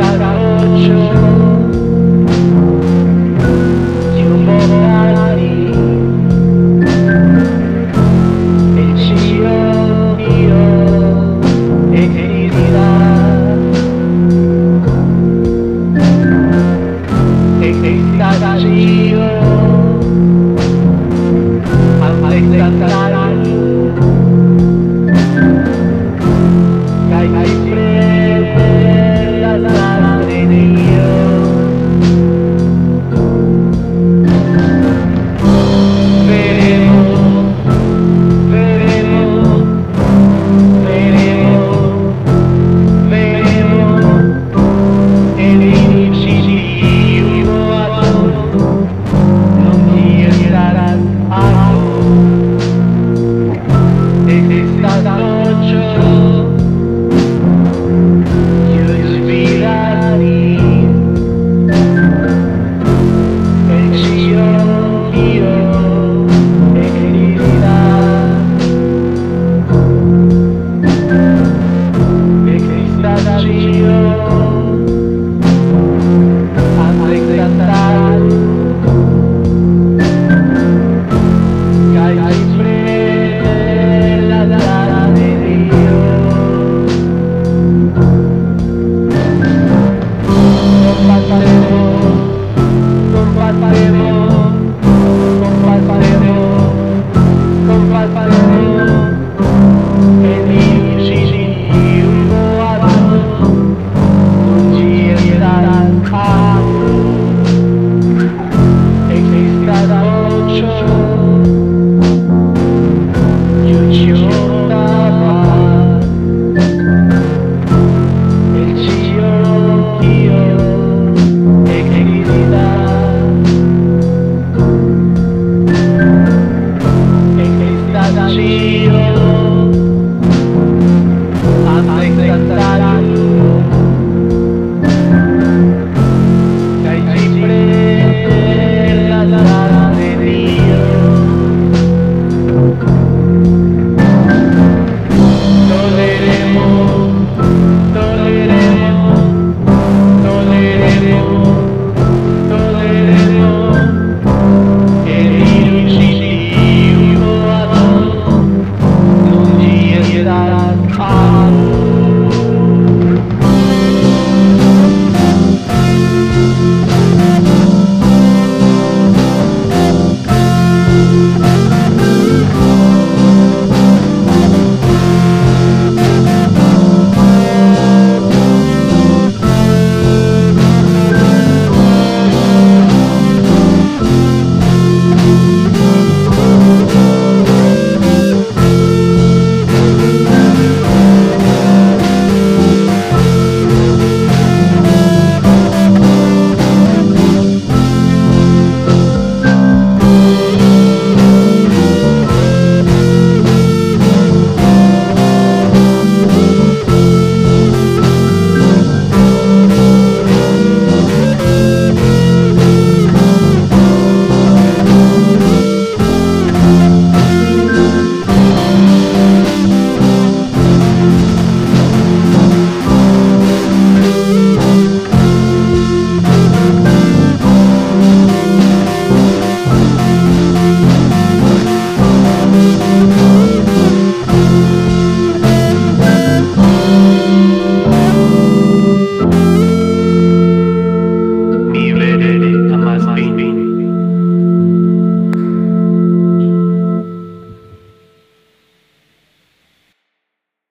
got no choice. things you.